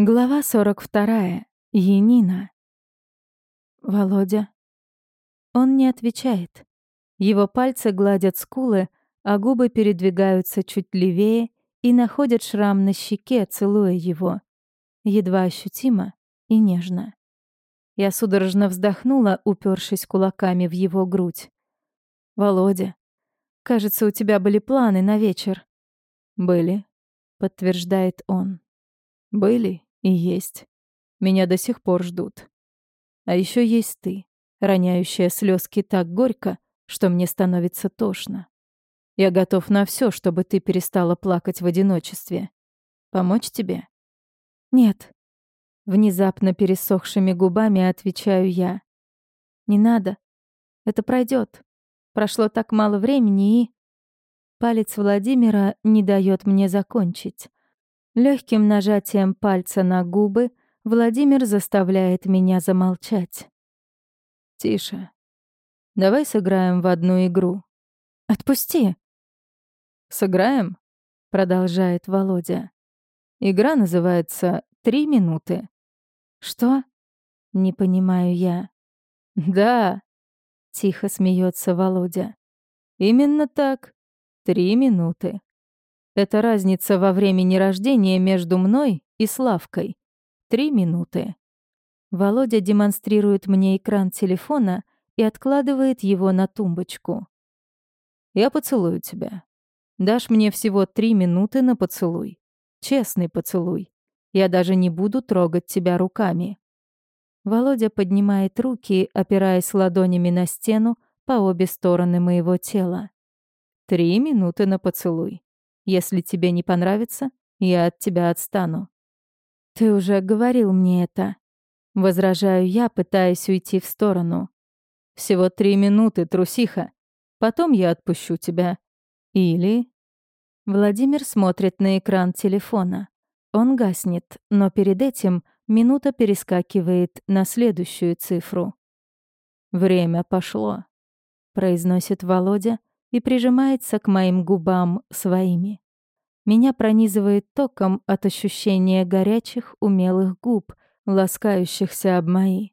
Глава 42. Енина. Володя. Он не отвечает. Его пальцы гладят скулы, а губы передвигаются чуть левее и находят шрам на щеке, целуя его. Едва ощутимо и нежно. Я судорожно вздохнула, упершись кулаками в его грудь. «Володя, кажется, у тебя были планы на вечер». «Были», — подтверждает он. «Были и есть. Меня до сих пор ждут. А еще есть ты, роняющая слезки так горько, что мне становится тошно. Я готов на все, чтобы ты перестала плакать в одиночестве. Помочь тебе? Нет. Внезапно пересохшими губами отвечаю я. Не надо. Это пройдет. Прошло так мало времени и... Палец Владимира не дает мне закончить. Легким нажатием пальца на губы Владимир заставляет меня замолчать. «Тише. Давай сыграем в одну игру». «Отпусти!» «Сыграем?» — продолжает Володя. «Игра называется «Три минуты». «Что?» — не понимаю я. «Да», — тихо смеется Володя. «Именно так. Три минуты. Это разница во времени рождения между мной и Славкой. Три минуты. Володя демонстрирует мне экран телефона и откладывает его на тумбочку. «Я поцелую тебя. Дашь мне всего три минуты на поцелуй. Честный поцелуй. Я даже не буду трогать тебя руками». Володя поднимает руки, опираясь ладонями на стену по обе стороны моего тела. «Три минуты на поцелуй. Если тебе не понравится, я от тебя отстану». «Ты уже говорил мне это». Возражаю я, пытаясь уйти в сторону. «Всего три минуты, трусиха. Потом я отпущу тебя. Или...» Владимир смотрит на экран телефона. Он гаснет, но перед этим минута перескакивает на следующую цифру. «Время пошло», — произносит Володя, и прижимается к моим губам своими. Меня пронизывает током от ощущения горячих, умелых губ, ласкающихся об мои.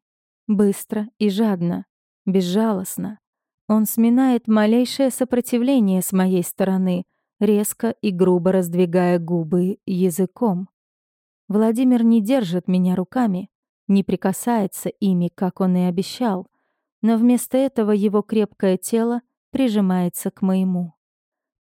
Быстро и жадно, безжалостно. Он сминает малейшее сопротивление с моей стороны, резко и грубо раздвигая губы языком. Владимир не держит меня руками, не прикасается ими, как он и обещал, но вместо этого его крепкое тело — прижимается к моему.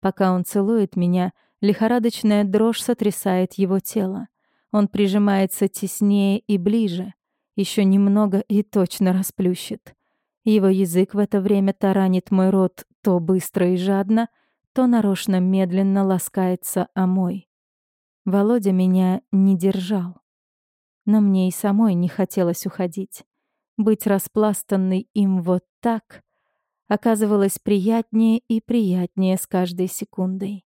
Пока он целует меня, лихорадочная дрожь сотрясает его тело. Он прижимается теснее и ближе. Еще немного и точно расплющит. Его язык в это время таранит мой рот то быстро и жадно, то нарочно медленно ласкается о мой. Володя меня не держал. Но мне и самой не хотелось уходить. Быть распластанной им вот так оказывалось приятнее и приятнее с каждой секундой.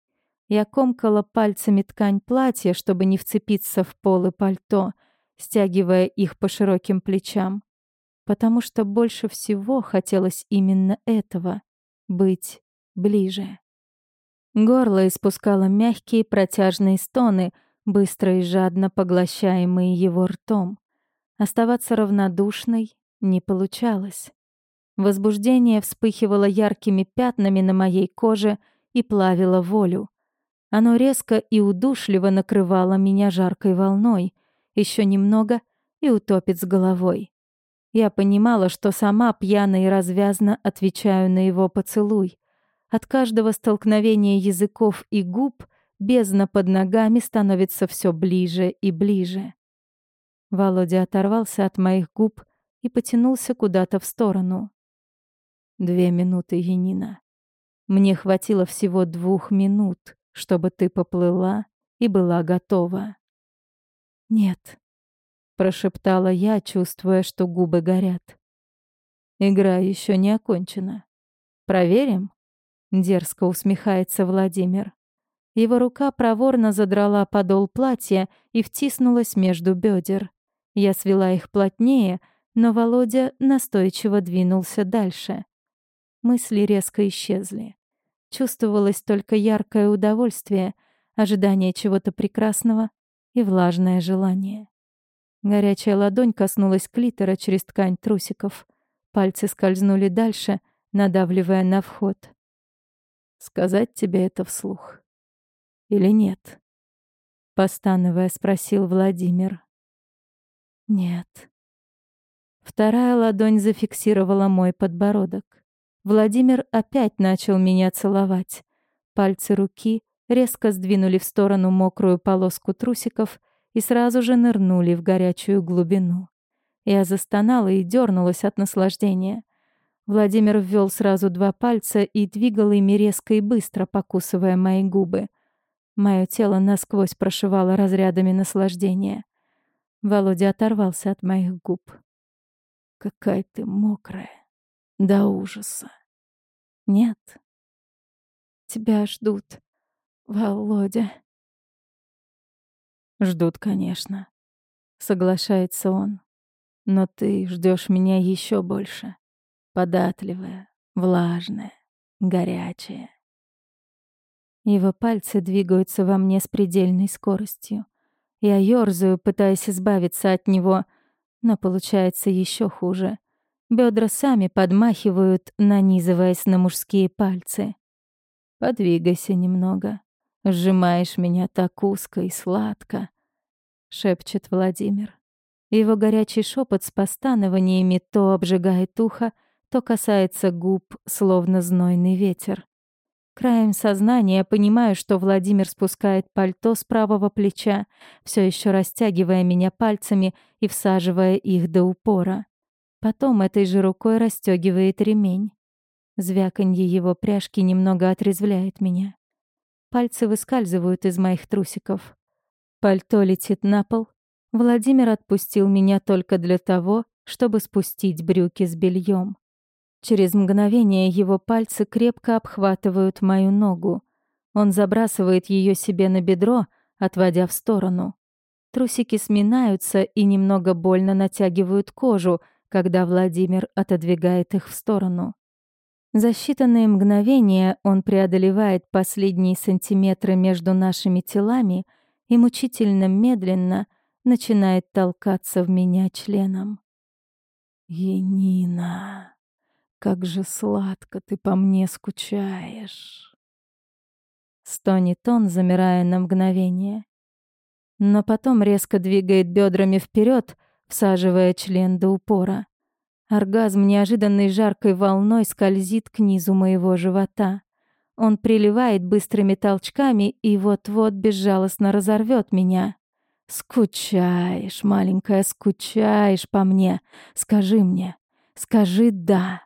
Я комкала пальцами ткань платья, чтобы не вцепиться в пол и пальто, стягивая их по широким плечам, потому что больше всего хотелось именно этого — быть ближе. Горло испускало мягкие протяжные стоны, быстро и жадно поглощаемые его ртом. Оставаться равнодушной не получалось. Возбуждение вспыхивало яркими пятнами на моей коже и плавило волю. Оно резко и удушливо накрывало меня жаркой волной. Еще немного и утопит с головой. Я понимала, что сама пьяно и развязно отвечаю на его поцелуй. От каждого столкновения языков и губ бездна под ногами становится все ближе и ближе. Володя оторвался от моих губ и потянулся куда-то в сторону. Две минуты, Енина. Мне хватило всего двух минут, чтобы ты поплыла и была готова. Нет, прошептала я, чувствуя, что губы горят. Игра еще не окончена. Проверим? Дерзко усмехается Владимир. Его рука проворно задрала подол платья и втиснулась между бедер. Я свела их плотнее, но Володя настойчиво двинулся дальше. Мысли резко исчезли. Чувствовалось только яркое удовольствие, ожидание чего-то прекрасного и влажное желание. Горячая ладонь коснулась клитора через ткань трусиков. Пальцы скользнули дальше, надавливая на вход. «Сказать тебе это вслух? Или нет?» Постановая, спросил Владимир. «Нет». Вторая ладонь зафиксировала мой подбородок. Владимир опять начал меня целовать. Пальцы руки резко сдвинули в сторону мокрую полоску трусиков и сразу же нырнули в горячую глубину. Я застонала и дернулась от наслаждения. Владимир ввел сразу два пальца и двигал ими резко и быстро, покусывая мои губы. Мое тело насквозь прошивало разрядами наслаждения. Володя оторвался от моих губ. «Какая ты мокрая! До ужаса!» «Нет. Тебя ждут, Володя». «Ждут, конечно», — соглашается он. «Но ты ждешь меня еще больше. Податливая, влажная, горячая». Его пальцы двигаются во мне с предельной скоростью. Я ёрзаю, пытаясь избавиться от него, но получается еще хуже. Бедра сами подмахивают, нанизываясь на мужские пальцы. «Подвигайся немного», Сжимаешь меня так узко и сладко, шепчет Владимир. Его горячий шепот с постанованиями то обжигает ухо, то касается губ, словно знойный ветер. Краем сознания понимаю, что Владимир спускает пальто с правого плеча, все еще растягивая меня пальцами и всаживая их до упора. Потом этой же рукой расстегивает ремень. Звяканье его пряжки немного отрезвляет меня. Пальцы выскальзывают из моих трусиков. Пальто летит на пол. Владимир отпустил меня только для того, чтобы спустить брюки с бельем. Через мгновение его пальцы крепко обхватывают мою ногу. Он забрасывает ее себе на бедро, отводя в сторону. Трусики сминаются и немного больно натягивают кожу, когда Владимир отодвигает их в сторону. За считанные мгновения он преодолевает последние сантиметры между нашими телами и мучительно медленно начинает толкаться в меня членом. «Енина, как же сладко ты по мне скучаешь!» Стонет он, замирая на мгновение. Но потом резко двигает бедрами вперед, всаживая член до упора. Оргазм неожиданной жаркой волной скользит к низу моего живота. Он приливает быстрыми толчками и вот-вот безжалостно разорвет меня. «Скучаешь, маленькая, скучаешь по мне. Скажи мне, скажи «да».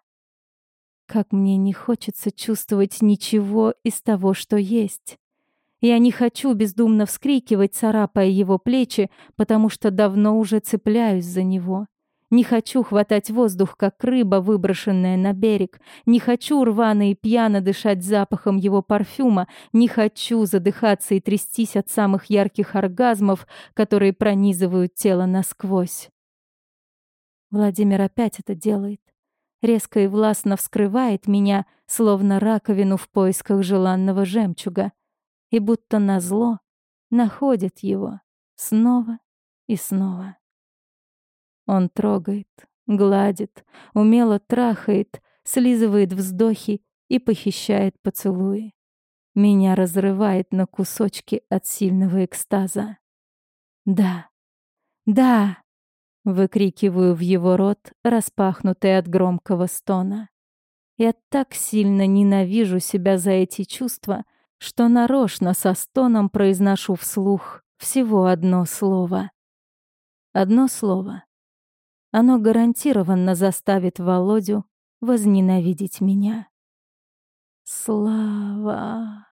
Как мне не хочется чувствовать ничего из того, что есть. Я не хочу бездумно вскрикивать, царапая его плечи, потому что давно уже цепляюсь за него. Не хочу хватать воздух, как рыба, выброшенная на берег. Не хочу рвано и пьяно дышать запахом его парфюма. Не хочу задыхаться и трястись от самых ярких оргазмов, которые пронизывают тело насквозь. Владимир опять это делает. Резко и властно вскрывает меня, словно раковину в поисках желанного жемчуга. И будто назло находит его снова и снова. Он трогает, гладит, умело трахает, слизывает вздохи и похищает поцелуи. Меня разрывает на кусочки от сильного экстаза. «Да, да!» — выкрикиваю в его рот, распахнутый от громкого стона. Я так сильно ненавижу себя за эти чувства, что нарочно со стоном произношу вслух всего одно слово. Одно слово, оно гарантированно заставит Володю возненавидеть меня. Слава!